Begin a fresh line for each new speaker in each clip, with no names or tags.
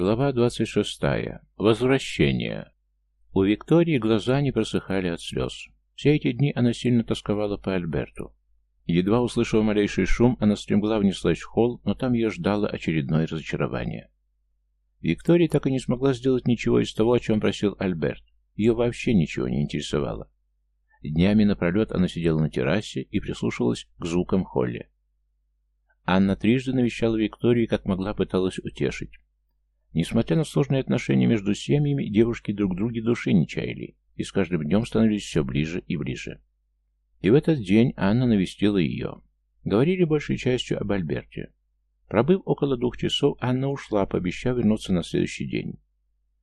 Глава 26. Возвращение. У Виктории глаза не просыхали от слез. Все эти дни она сильно тосковала по Альберту. Едва услышав малейший шум, она стремглав внеслась в холл, но там ее ждало очередное разочарование. Виктория так и не смогла сделать ничего из того, о чем просил Альберт. Ее вообще ничего не интересовало. Днями напролет она сидела на террасе и прислушивалась к звукам холле. Анна трижды навещала Викторию и как могла пыталась утешить. Несмотря на сложные отношения между семьями, девушки друг друге души не чаяли, и с каждым днем становились все ближе и ближе. И в этот день Анна навестила ее. Говорили большей частью об Альберте. Пробыв около двух часов, Анна ушла, пообещав вернуться на следующий день.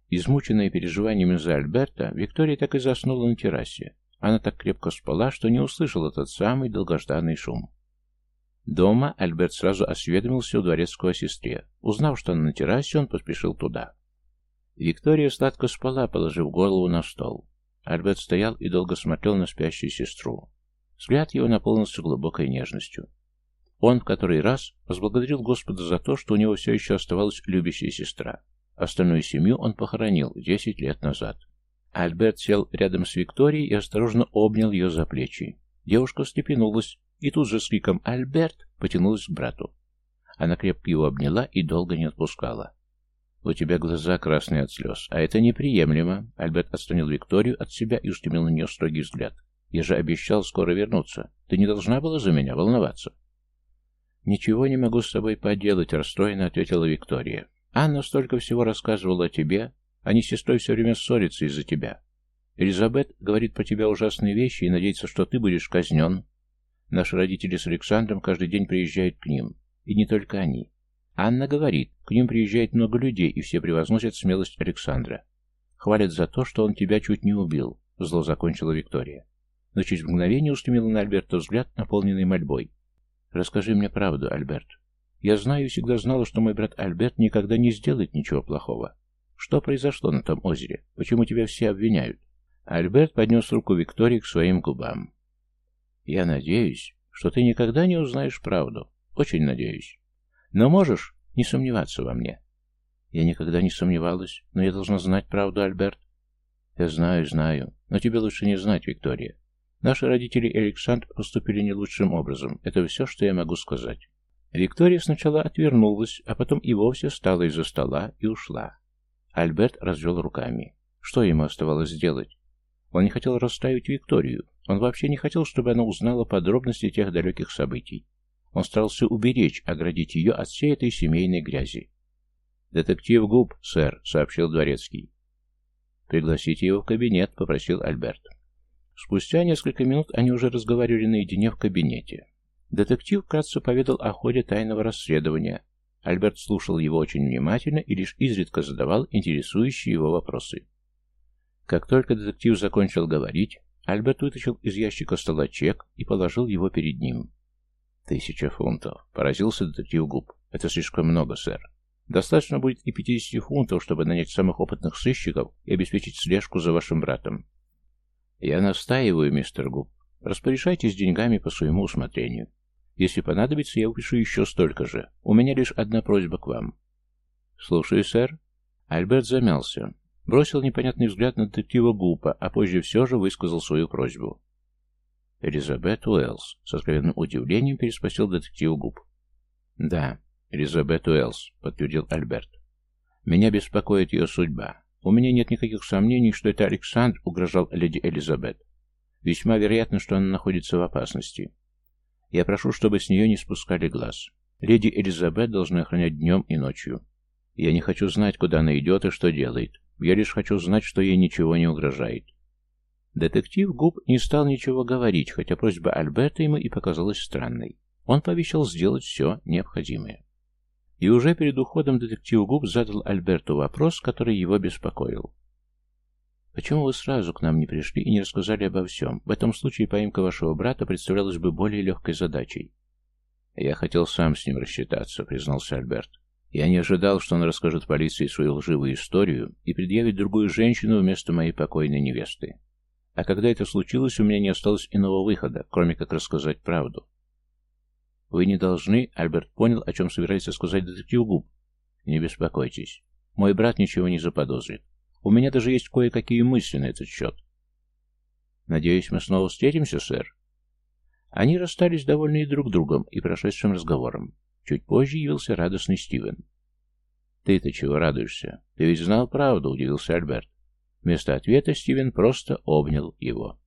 Измученная переживаниями за Альберта, Виктория так и заснула на террасе. Она так крепко спала, что не услышала тот самый долгожданный шум. Дома Альберт сразу осведомился у дворецкого сестре. Узнав, что она на террасе, он поспешил туда. Виктория сладко спала, положив голову на стол. Альберт стоял и долго смотрел на спящую сестру. Взгляд его наполнился глубокой нежностью. Он в который раз возблагодарил Господа за то, что у него все еще оставалась любящая сестра. Остальную семью он похоронил десять лет назад. Альберт сел рядом с Викторией и осторожно обнял ее за плечи. Девушка встрепенулась, и тут же с криком «Альберт!» потянулась к брату. Она крепко его обняла и долго не отпускала. «У тебя глаза красные от слез, а это неприемлемо!» Альберт отстранил Викторию от себя и устремил на нее строгий взгляд. «Я же обещал скоро вернуться. Ты не должна была за меня волноваться». «Ничего не могу с тобой поделать», — расстроенно ответила Виктория. «Анна столько всего рассказывала о тебе. Они с сестрой все время ссорятся из-за тебя. Элизабет говорит про тебя ужасные вещи и надеется, что ты будешь казнен. Наши родители с Александром каждый день приезжают к ним. И не только они. Анна говорит, к ним приезжает много людей, и все превозносят смелость Александра. Хвалят за то, что он тебя чуть не убил, зло закончила Виктория. Но через мгновение устремила на Альберта взгляд, наполненный мольбой. «Расскажи мне правду, Альберт. Я знаю и всегда знала, что мой брат Альберт никогда не сделает ничего плохого. Что произошло на том озере? Почему тебя все обвиняют?» Альберт поднес руку Виктории к своим губам. Я надеюсь, что ты никогда не узнаешь правду. Очень надеюсь. Но можешь не сомневаться во мне. Я никогда не сомневалась, но я должна знать правду, Альберт. Я знаю, знаю, но тебе лучше не знать, Виктория. Наши родители и Александр поступили не лучшим образом. Это все, что я могу сказать. Виктория сначала отвернулась, а потом и вовсе встала из-за стола и ушла. Альберт развел руками. Что ему оставалось сделать? Он не хотел расстраивать Викторию, он вообще не хотел, чтобы она узнала подробности тех далеких событий. Он старался уберечь, оградить ее от всей этой семейной грязи. «Детектив Губ, сэр», — сообщил Дворецкий. «Пригласите его в кабинет», — попросил Альберт. Спустя несколько минут они уже разговаривали наедине в кабинете. Детектив вкратце поведал о ходе тайного расследования. Альберт слушал его очень внимательно и лишь изредка задавал интересующие его вопросы. Как только детектив закончил говорить, Альберт вытащил из ящика стола чек и положил его перед ним. «Тысяча фунтов», — поразился детектив Губ. «Это слишком много, сэр. Достаточно будет и пятидесяти фунтов, чтобы нанять самых опытных сыщиков и обеспечить слежку за вашим братом». «Я настаиваю, мистер Губ. Распоряжайтесь деньгами по своему усмотрению. Если понадобится, я упишу еще столько же. У меня лишь одна просьба к вам». «Слушаю, сэр». Альберт замялся. Бросил непонятный взгляд на детектива Гупа, а позже все же высказал свою просьбу. «Элизабет Уэллс», — с откровенным удивлением переспросил детектив Гуп. «Да, Элизабет Уэллс», — подтвердил Альберт. «Меня беспокоит ее судьба. У меня нет никаких сомнений, что это Александр угрожал леди Элизабет. Весьма вероятно, что она находится в опасности. Я прошу, чтобы с нее не спускали глаз. Леди Элизабет должна охранять днем и ночью. Я не хочу знать, куда она идет и что делает. Я лишь хочу знать, что ей ничего не угрожает. Детектив Губ не стал ничего говорить, хотя просьба Альберта ему и показалась странной. Он пообещал сделать все необходимое. И уже перед уходом детектив Губ задал Альберту вопрос, который его беспокоил. «Почему вы сразу к нам не пришли и не рассказали обо всем? В этом случае поимка вашего брата представлялась бы более легкой задачей». «Я хотел сам с ним рассчитаться», — признался Альберт. Я не ожидал, что он расскажет полиции свою лживую историю и предъявит другую женщину вместо моей покойной невесты. А когда это случилось, у меня не осталось иного выхода, кроме как рассказать правду. Вы не должны, Альберт понял, о чем собирается сказать детектив Губ. Не беспокойтесь. Мой брат ничего не заподозрит. У меня даже есть кое-какие мысли на этот счет. Надеюсь, мы снова встретимся, сэр? Они расстались довольны друг другом и прошедшим разговором. Чуть позже явился радостный Стивен. «Ты-то чего радуешься? Ты ведь знал правду», — удивился Альберт. Вместо ответа Стивен просто обнял его.